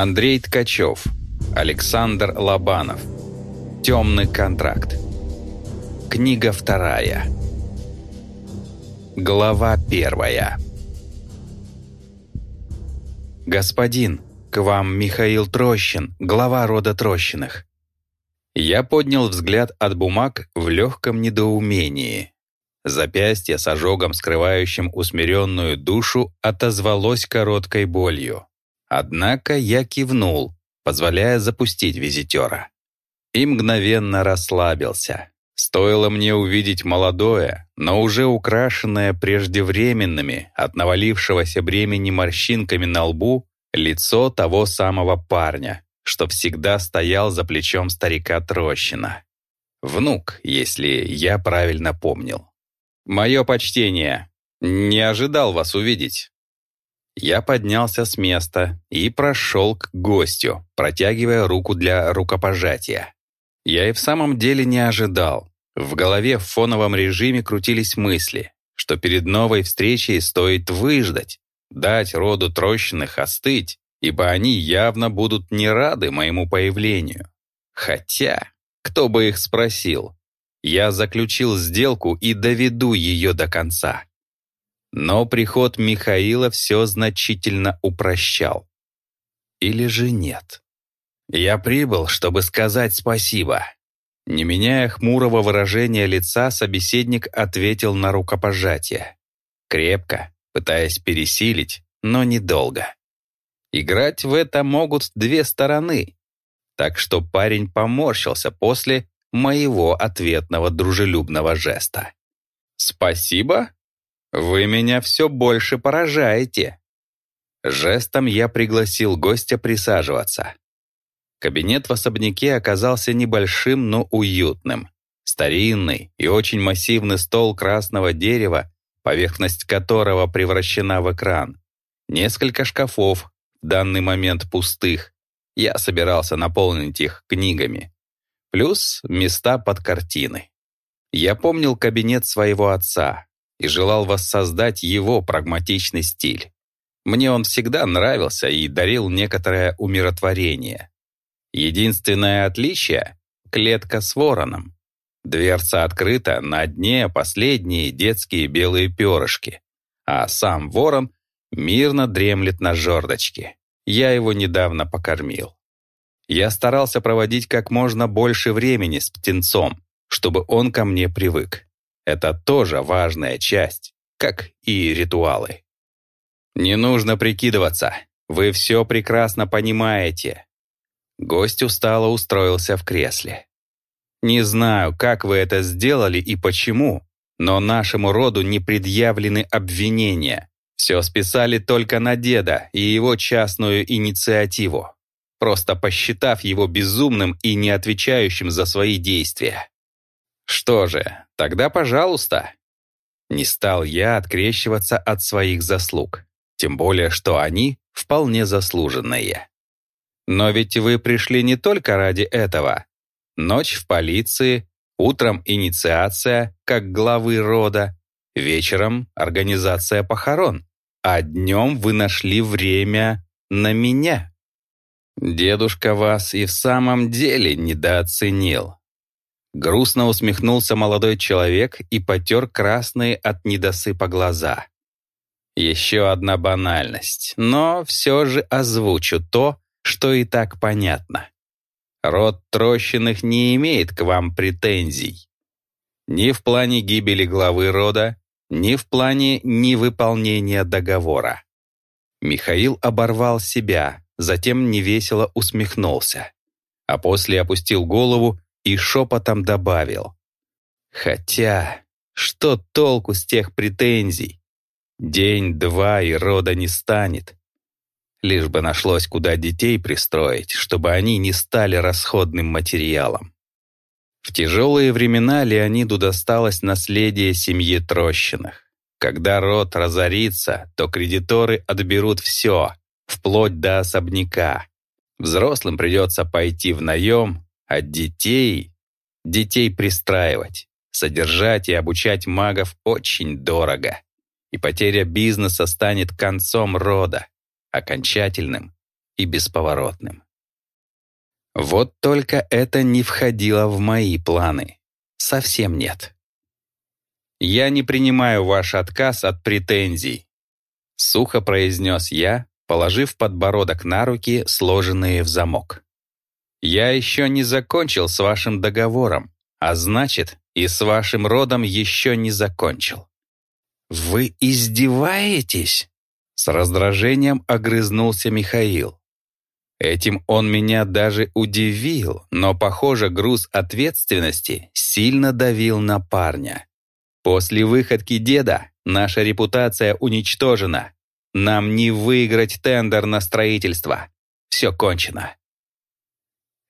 Андрей Ткачев, Александр Лобанов. Темный контракт. Книга вторая. Глава первая. «Господин, к вам Михаил Трощин, глава рода Трощиных». Я поднял взгляд от бумаг в легком недоумении. Запястье с ожогом, скрывающим усмиренную душу, отозвалось короткой болью. Однако я кивнул, позволяя запустить визитера. И мгновенно расслабился. Стоило мне увидеть молодое, но уже украшенное преждевременными от навалившегося бремени морщинками на лбу лицо того самого парня, что всегда стоял за плечом старика Трощина. Внук, если я правильно помнил. «Мое почтение. Не ожидал вас увидеть». Я поднялся с места и прошел к гостю, протягивая руку для рукопожатия. Я и в самом деле не ожидал. В голове в фоновом режиме крутились мысли, что перед новой встречей стоит выждать, дать роду трощенных остыть, ибо они явно будут не рады моему появлению. Хотя, кто бы их спросил, я заключил сделку и доведу ее до конца. Но приход Михаила все значительно упрощал. Или же нет? Я прибыл, чтобы сказать спасибо. Не меняя хмурого выражения лица, собеседник ответил на рукопожатие. Крепко, пытаясь пересилить, но недолго. Играть в это могут две стороны. Так что парень поморщился после моего ответного дружелюбного жеста. «Спасибо?» «Вы меня все больше поражаете». Жестом я пригласил гостя присаживаться. Кабинет в особняке оказался небольшим, но уютным. Старинный и очень массивный стол красного дерева, поверхность которого превращена в экран. Несколько шкафов, в данный момент пустых. Я собирался наполнить их книгами. Плюс места под картины. Я помнил кабинет своего отца, и желал воссоздать его прагматичный стиль. Мне он всегда нравился и дарил некоторое умиротворение. Единственное отличие — клетка с вороном. Дверца открыта, на дне последние детские белые перышки, а сам ворон мирно дремлет на жердочке. Я его недавно покормил. Я старался проводить как можно больше времени с птенцом, чтобы он ко мне привык. Это тоже важная часть, как и ритуалы. Не нужно прикидываться, вы все прекрасно понимаете. Гость устало устроился в кресле. Не знаю, как вы это сделали и почему, но нашему роду не предъявлены обвинения. Все списали только на деда и его частную инициативу, просто посчитав его безумным и не отвечающим за свои действия. Что же, тогда пожалуйста. Не стал я открещиваться от своих заслуг, тем более что они вполне заслуженные. Но ведь вы пришли не только ради этого. Ночь в полиции, утром инициация, как главы рода, вечером организация похорон, а днем вы нашли время на меня. Дедушка вас и в самом деле недооценил. Грустно усмехнулся молодой человек и потер красные от недосыпа глаза. Еще одна банальность, но все же озвучу то, что и так понятно. Род Трощиных не имеет к вам претензий. Ни в плане гибели главы рода, ни в плане невыполнения договора. Михаил оборвал себя, затем невесело усмехнулся, а после опустил голову и шепотом добавил. «Хотя, что толку с тех претензий? День-два и рода не станет. Лишь бы нашлось, куда детей пристроить, чтобы они не стали расходным материалом». В тяжелые времена Леониду досталось наследие семьи Трощиных. Когда род разорится, то кредиторы отберут все, вплоть до особняка. Взрослым придется пойти в наем, а детей, детей пристраивать, содержать и обучать магов очень дорого. И потеря бизнеса станет концом рода, окончательным и бесповоротным. Вот только это не входило в мои планы. Совсем нет. «Я не принимаю ваш отказ от претензий», — сухо произнес я, положив подбородок на руки, сложенные в замок. «Я еще не закончил с вашим договором, а значит, и с вашим родом еще не закончил». «Вы издеваетесь?» С раздражением огрызнулся Михаил. Этим он меня даже удивил, но, похоже, груз ответственности сильно давил на парня. После выходки деда наша репутация уничтожена. Нам не выиграть тендер на строительство. Все кончено.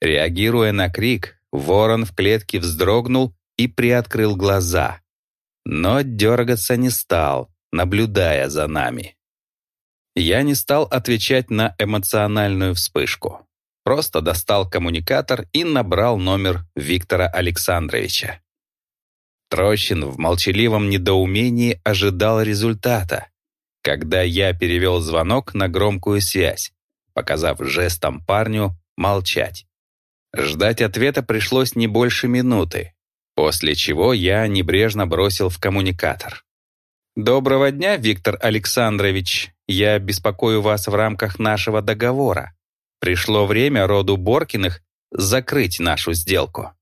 Реагируя на крик, ворон в клетке вздрогнул и приоткрыл глаза. Но дергаться не стал, наблюдая за нами. Я не стал отвечать на эмоциональную вспышку. Просто достал коммуникатор и набрал номер Виктора Александровича. Трощин в молчаливом недоумении ожидал результата, когда я перевел звонок на громкую связь, показав жестом парню молчать. Ждать ответа пришлось не больше минуты, после чего я небрежно бросил в коммуникатор. «Доброго дня, Виктор Александрович. Я беспокою вас в рамках нашего договора. Пришло время роду Боркиных закрыть нашу сделку».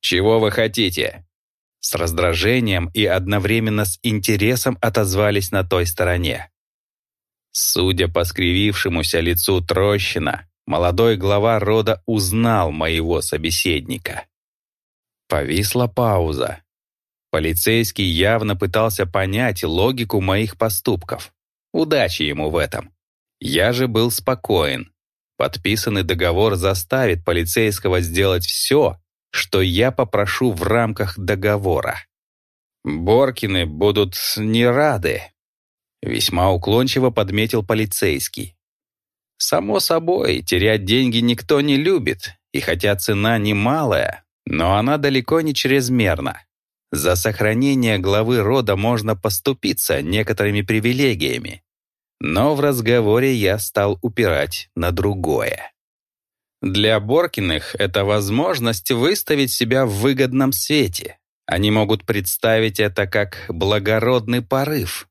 «Чего вы хотите?» С раздражением и одновременно с интересом отозвались на той стороне. Судя по скривившемуся лицу Трощина, молодой глава рода узнал моего собеседника. Повисла пауза. Полицейский явно пытался понять логику моих поступков. Удачи ему в этом. Я же был спокоен. Подписанный договор заставит полицейского сделать все, что я попрошу в рамках договора. Боркины будут не рады, весьма уклончиво подметил полицейский. Само собой, терять деньги никто не любит, и хотя цена немалая, но она далеко не чрезмерна. За сохранение главы рода можно поступиться некоторыми привилегиями. Но в разговоре я стал упирать на другое. Для Боркиных это возможность выставить себя в выгодном свете. Они могут представить это как благородный порыв.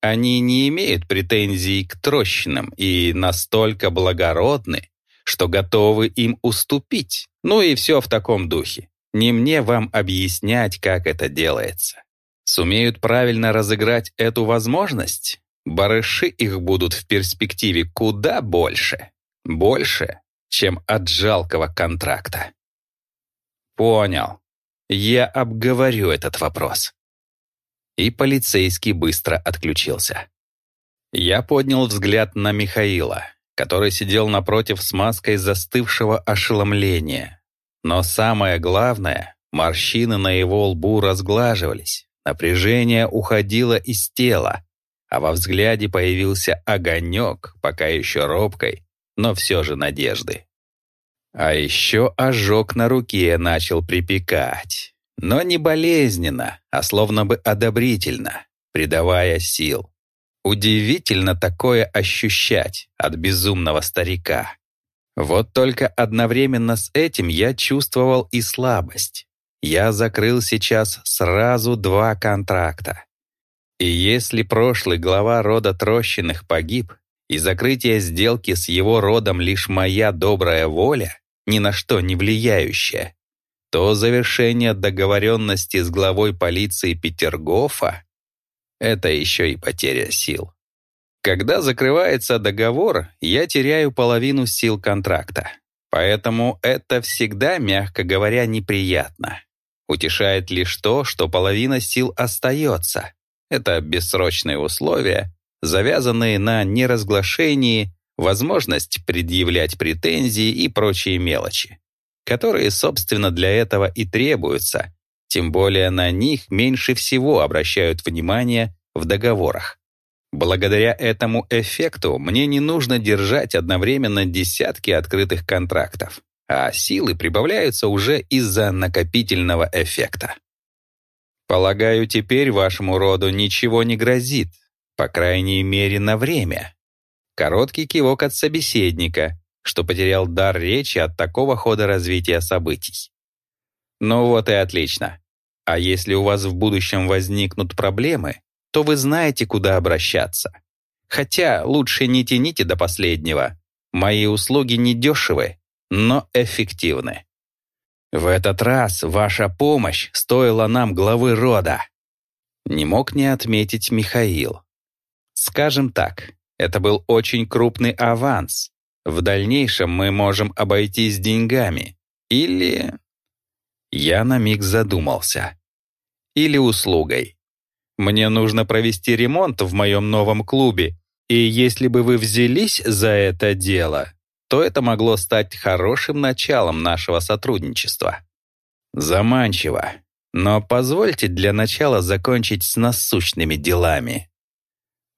Они не имеют претензий к трощинам и настолько благородны, что готовы им уступить. Ну и все в таком духе. Не мне вам объяснять, как это делается. Сумеют правильно разыграть эту возможность? Барыши их будут в перспективе куда больше. Больше, чем от жалкого контракта. Понял. Я обговорю этот вопрос. И полицейский быстро отключился. Я поднял взгляд на Михаила, который сидел напротив с маской застывшего ошеломления. Но самое главное, морщины на его лбу разглаживались, напряжение уходило из тела, а во взгляде появился огонек, пока еще робкой, но все же надежды. А еще ожог на руке начал припекать, но не болезненно, а словно бы одобрительно, придавая сил. Удивительно такое ощущать от безумного старика. Вот только одновременно с этим я чувствовал и слабость. Я закрыл сейчас сразу два контракта. И если прошлый глава рода Трощиных погиб, и закрытие сделки с его родом лишь моя добрая воля, ни на что не влияющая, то завершение договоренности с главой полиции Петергофа — это еще и потеря сил. Когда закрывается договор, я теряю половину сил контракта. Поэтому это всегда, мягко говоря, неприятно. Утешает лишь то, что половина сил остается. Это бессрочные условия, завязанные на неразглашении, возможность предъявлять претензии и прочие мелочи, которые, собственно, для этого и требуются, тем более на них меньше всего обращают внимание в договорах. Благодаря этому эффекту мне не нужно держать одновременно десятки открытых контрактов, а силы прибавляются уже из-за накопительного эффекта. Полагаю, теперь вашему роду ничего не грозит, по крайней мере, на время. Короткий кивок от собеседника, что потерял дар речи от такого хода развития событий. Ну вот и отлично. А если у вас в будущем возникнут проблемы, то вы знаете, куда обращаться. Хотя лучше не тяните до последнего. Мои услуги не дешевы, но эффективны. В этот раз ваша помощь стоила нам главы рода. Не мог не отметить Михаил. Скажем так, это был очень крупный аванс. В дальнейшем мы можем обойтись деньгами. Или... Я на миг задумался. Или услугой. Мне нужно провести ремонт в моем новом клубе, и если бы вы взялись за это дело, то это могло стать хорошим началом нашего сотрудничества. Заманчиво. Но позвольте для начала закончить с насущными делами.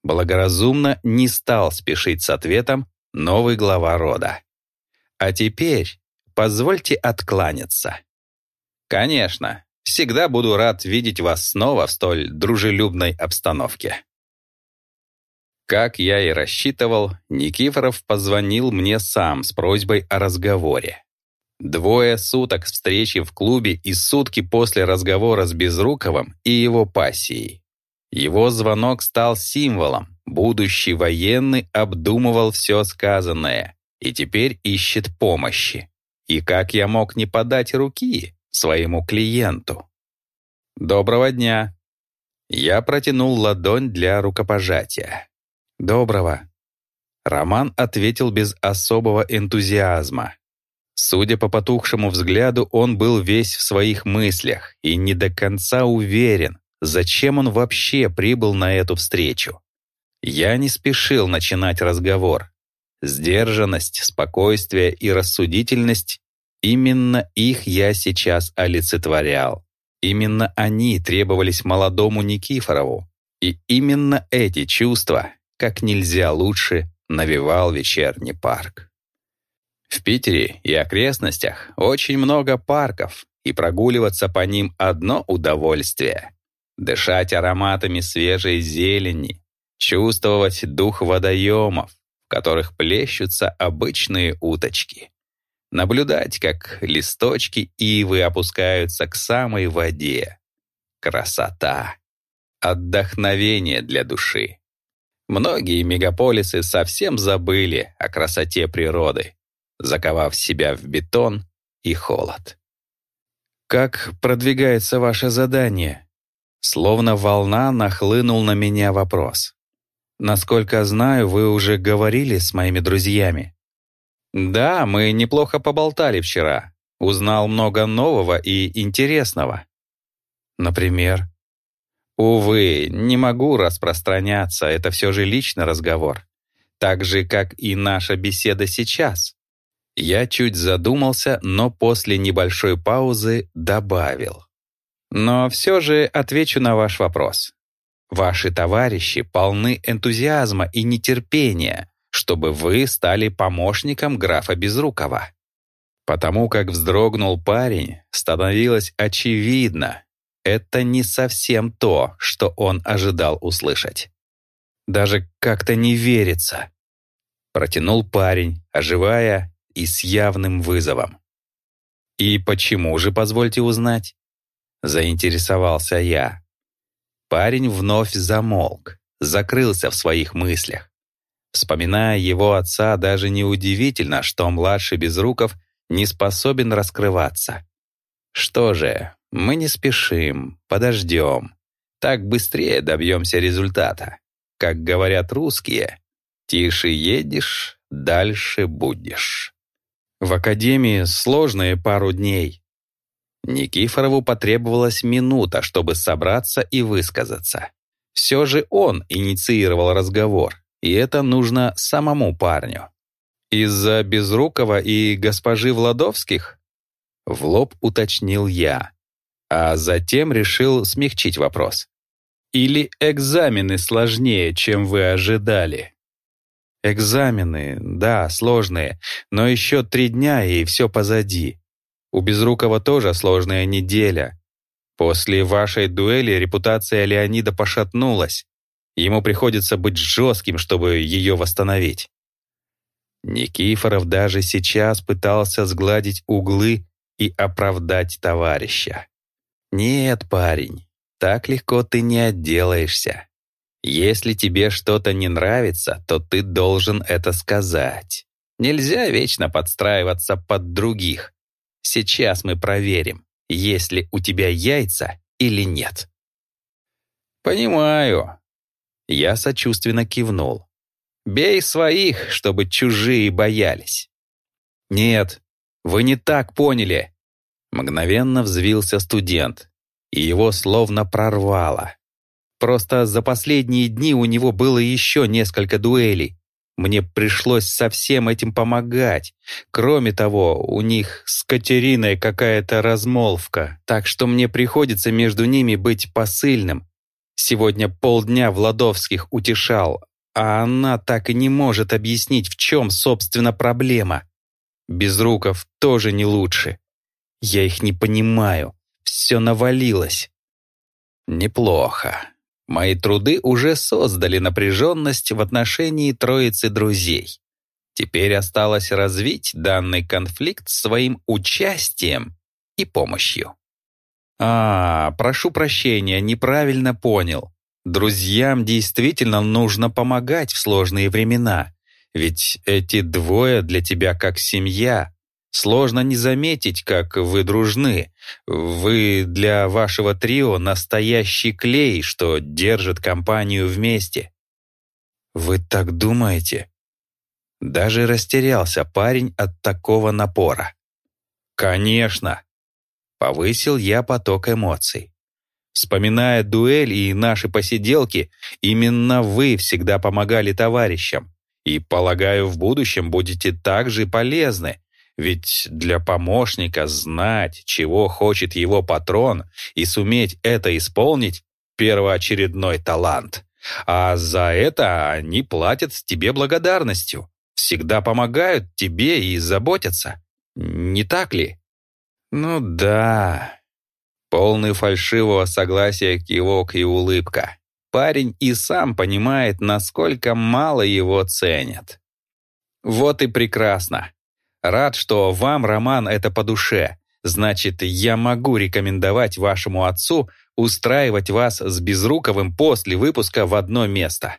Благоразумно не стал спешить с ответом новый глава рода. А теперь позвольте откланяться. Конечно, всегда буду рад видеть вас снова в столь дружелюбной обстановке. Как я и рассчитывал, Никифоров позвонил мне сам с просьбой о разговоре. Двое суток встречи в клубе и сутки после разговора с Безруковым и его пассией. Его звонок стал символом. Будущий военный обдумывал все сказанное и теперь ищет помощи. И как я мог не подать руки своему клиенту? «Доброго дня!» Я протянул ладонь для рукопожатия. «Доброго». Роман ответил без особого энтузиазма. Судя по потухшему взгляду, он был весь в своих мыслях и не до конца уверен, зачем он вообще прибыл на эту встречу. Я не спешил начинать разговор. Сдержанность, спокойствие и рассудительность — именно их я сейчас олицетворял. Именно они требовались молодому Никифорову. И именно эти чувства как нельзя лучше навевал вечерний парк. В Питере и окрестностях очень много парков, и прогуливаться по ним одно удовольствие. Дышать ароматами свежей зелени, чувствовать дух водоемов, в которых плещутся обычные уточки. Наблюдать, как листочки ивы опускаются к самой воде. Красота. Отдохновение для души. Многие мегаполисы совсем забыли о красоте природы, заковав себя в бетон и холод. «Как продвигается ваше задание?» Словно волна нахлынул на меня вопрос. «Насколько знаю, вы уже говорили с моими друзьями». «Да, мы неплохо поболтали вчера. Узнал много нового и интересного». «Например?» Увы, не могу распространяться, это все же личный разговор. Так же, как и наша беседа сейчас. Я чуть задумался, но после небольшой паузы добавил. Но все же отвечу на ваш вопрос. Ваши товарищи полны энтузиазма и нетерпения, чтобы вы стали помощником графа Безрукова. Потому как вздрогнул парень, становилось очевидно, это не совсем то, что он ожидал услышать. Даже как-то не верится. Протянул парень, оживая и с явным вызовом. «И почему же, позвольте узнать?» Заинтересовался я. Парень вновь замолк, закрылся в своих мыслях. Вспоминая его отца, даже неудивительно, что младший Безруков не способен раскрываться. Что же, мы не спешим, подождем. Так быстрее добьемся результата. Как говорят русские, тише едешь, дальше будешь. В академии сложные пару дней. Никифорову потребовалась минута, чтобы собраться и высказаться. Все же он инициировал разговор, и это нужно самому парню. Из-за Безрукова и госпожи Владовских? В лоб уточнил я а затем решил смягчить вопрос. Или экзамены сложнее, чем вы ожидали? Экзамены, да, сложные, но еще три дня и все позади. У Безрукова тоже сложная неделя. После вашей дуэли репутация Леонида пошатнулась. Ему приходится быть жестким, чтобы ее восстановить. Никифоров даже сейчас пытался сгладить углы и оправдать товарища. «Нет, парень, так легко ты не отделаешься. Если тебе что-то не нравится, то ты должен это сказать. Нельзя вечно подстраиваться под других. Сейчас мы проверим, есть ли у тебя яйца или нет». «Понимаю». Я сочувственно кивнул. «Бей своих, чтобы чужие боялись». «Нет, вы не так поняли». Мгновенно взвился студент, и его словно прорвало. Просто за последние дни у него было еще несколько дуэлей. Мне пришлось со всем этим помогать. Кроме того, у них с Катериной какая-то размолвка, так что мне приходится между ними быть посыльным. Сегодня полдня Владовских утешал, а она так и не может объяснить, в чем, собственно, проблема. Безруков тоже не лучше. Я их не понимаю. Все навалилось. Неплохо. Мои труды уже создали напряженность в отношении троицы друзей. Теперь осталось развить данный конфликт своим участием и помощью. А, прошу прощения, неправильно понял. Друзьям действительно нужно помогать в сложные времена, ведь эти двое для тебя как семья, Сложно не заметить, как вы дружны. Вы для вашего трио настоящий клей, что держит компанию вместе. Вы так думаете? Даже растерялся парень от такого напора. Конечно. Повысил я поток эмоций. Вспоминая дуэль и наши посиделки, именно вы всегда помогали товарищам. И, полагаю, в будущем будете также полезны, ведь для помощника знать, чего хочет его патрон, и суметь это исполнить — первоочередной талант. А за это они платят тебе благодарностью, всегда помогают тебе и заботятся. Не так ли? Ну да. Полный фальшивого согласия кивок и улыбка. Парень и сам понимает, насколько мало его ценят. Вот и прекрасно. Рад, что вам роман это по душе. Значит, я могу рекомендовать вашему отцу устраивать вас с Безруковым после выпуска в одно место.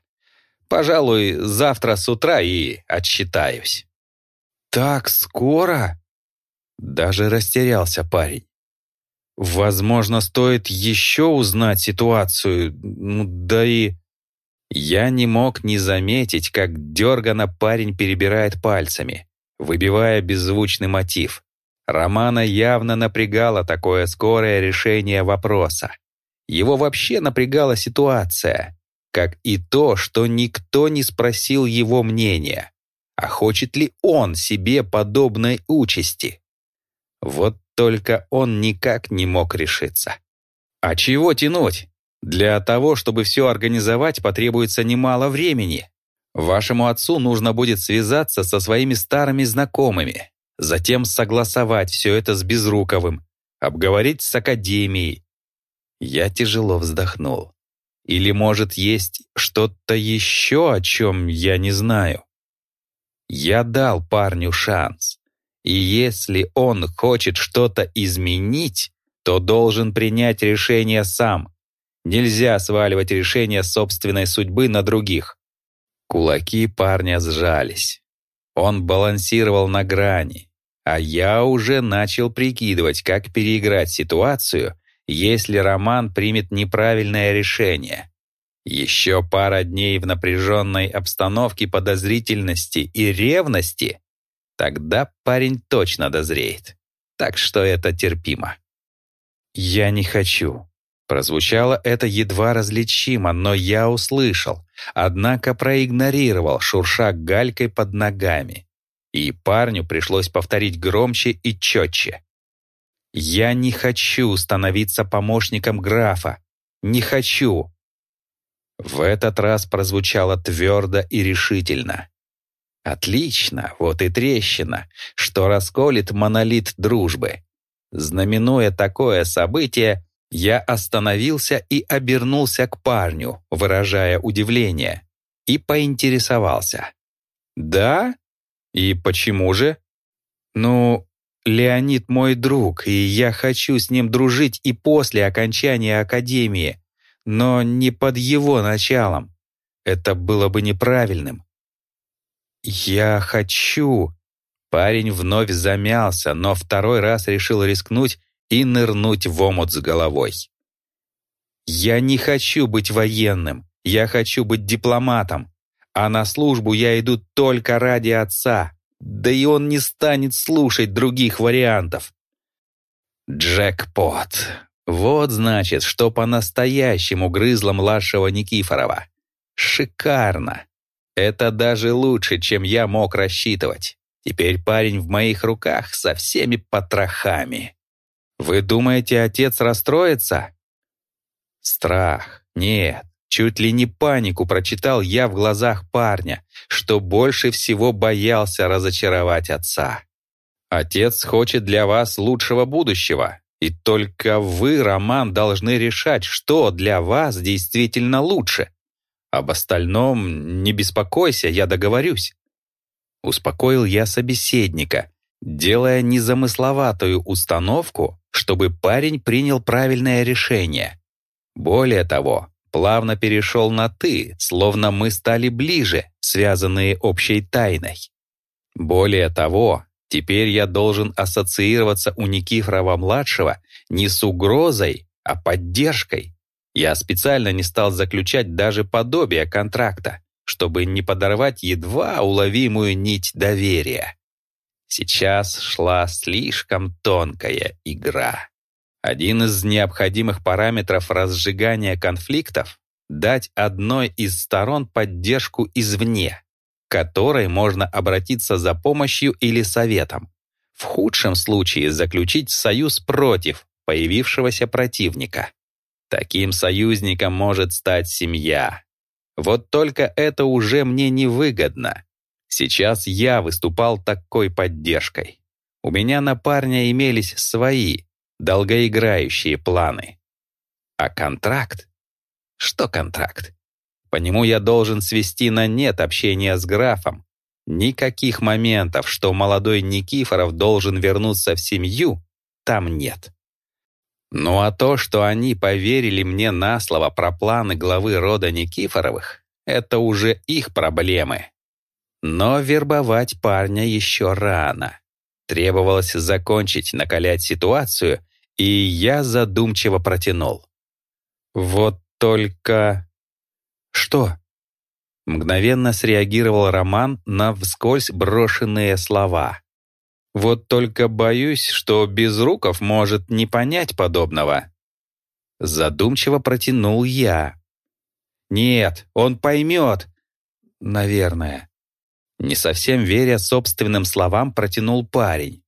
Пожалуй, завтра с утра и отсчитаюсь». «Так скоро?» Даже растерялся парень. «Возможно, стоит еще узнать ситуацию, ну да и...» Я не мог не заметить, как дергано парень перебирает пальцами выбивая беззвучный мотив. Романа явно напрягало такое скорое решение вопроса. Его вообще напрягала ситуация, как и то, что никто не спросил его мнения, а хочет ли он себе подобной участи. Вот только он никак не мог решиться. А чего тянуть? Для того, чтобы все организовать, потребуется немало времени. Вашему отцу нужно будет связаться со своими старыми знакомыми, затем согласовать все это с Безруковым, обговорить с Академией. Я тяжело вздохнул. Или, может, есть что-то еще, о чем я не знаю? Я дал парню шанс. И если он хочет что-то изменить, то должен принять решение сам. Нельзя сваливать решение собственной судьбы на других. Кулаки парня сжались. Он балансировал на грани, а я уже начал прикидывать, как переиграть ситуацию, если Роман примет неправильное решение. Еще пара дней в напряженной обстановке подозрительности и ревности, тогда парень точно дозреет. Так что это терпимо. «Я не хочу», Прозвучало это едва различимо, но я услышал, однако проигнорировал, шурша галькой под ногами. И парню пришлось повторить громче и четче. «Я не хочу становиться помощником графа. Не хочу!» В этот раз прозвучало твердо и решительно. «Отлично, вот и трещина, что расколет монолит дружбы. Знаменуя такое событие, Я остановился и обернулся к парню, выражая удивление, и поинтересовался. «Да? И почему же?» «Ну, Леонид мой друг, и я хочу с ним дружить и после окончания академии, но не под его началом. Это было бы неправильным. Я хочу... Парень вновь замялся, но второй раз решил рискнуть и нырнуть в омут с головой. «Я не хочу быть военным, я хочу быть дипломатом, а на службу я иду только ради отца, да и он не станет слушать других вариантов. Джекпот. Вот значит, что по-настоящему грызло младшего Никифорова. Шикарно. Это даже лучше, чем я мог рассчитывать. Теперь парень в моих руках со всеми потрохами. Вы думаете, отец расстроится? Страх. Нет. Чуть ли не панику прочитал я в глазах парня, что больше всего боялся разочаровать отца. Отец хочет для вас лучшего будущего, и только вы, Роман, должны решать, что для вас действительно лучше. Об остальном не беспокойся, я договорюсь. Успокоил я собеседника, делая незамысловатую установку, чтобы парень принял правильное решение. Более того, плавно перешел на «ты», словно мы стали ближе, связанные общей тайной. Более того, теперь я должен ассоциироваться у Никифорова-младшего не с угрозой, а поддержкой. Я специально не стал заключать даже подобие контракта, чтобы не подорвать едва уловимую нить доверия. Сейчас шла слишком тонкая игра. Один из необходимых параметров разжигания конфликтов — дать одной из сторон поддержку извне, которой можно обратиться за помощью или советом. В худшем случае заключить союз против появившегося противника. Таким союзником может стать семья. Вот только это уже мне невыгодно. Сейчас я выступал такой поддержкой. У меня на парня имелись свои, долгоиграющие планы. А контракт? Что контракт? По нему я должен свести на нет общение с графом. Никаких моментов, что молодой Никифоров должен вернуться в семью, там нет. Ну а то, что они поверили мне на слово про планы главы рода Никифоровых, это уже их проблемы. Но вербовать парня еще рано. Требовалось закончить накалять ситуацию, и я задумчиво протянул. «Вот только...» «Что?» Мгновенно среагировал Роман на вскользь брошенные слова. «Вот только боюсь, что Безруков может не понять подобного». Задумчиво протянул я. «Нет, он поймет». «Наверное». Не совсем веря собственным словам, протянул парень.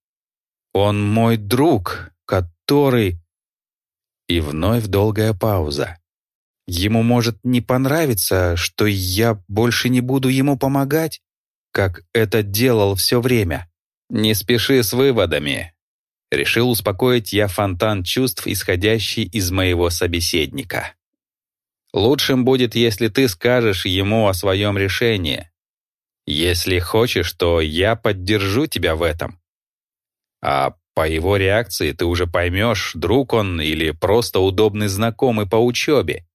«Он мой друг, который...» И вновь долгая пауза. Ему может не понравиться, что я больше не буду ему помогать, как это делал все время. «Не спеши с выводами», — решил успокоить я фонтан чувств, исходящий из моего собеседника. «Лучшим будет, если ты скажешь ему о своем решении. Если хочешь, то я поддержу тебя в этом. А по его реакции ты уже поймешь, друг он или просто удобный знакомый по учебе.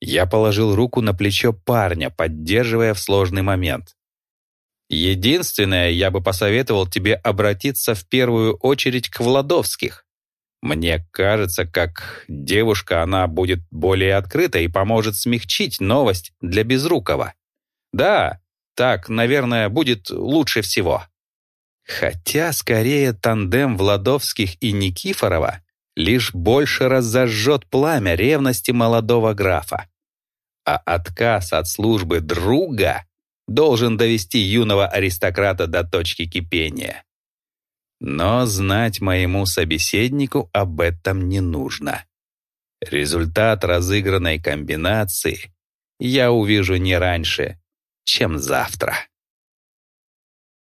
Я положил руку на плечо парня, поддерживая в сложный момент. Единственное, я бы посоветовал тебе обратиться в первую очередь к Владовских. Мне кажется, как девушка она будет более открыта и поможет смягчить новость для Безрукова. Да, так, наверное, будет лучше всего. Хотя, скорее, тандем Владовских и Никифорова лишь больше разожжет пламя ревности молодого графа. А отказ от службы друга должен довести юного аристократа до точки кипения. Но знать моему собеседнику об этом не нужно. Результат разыгранной комбинации я увижу не раньше, чем завтра.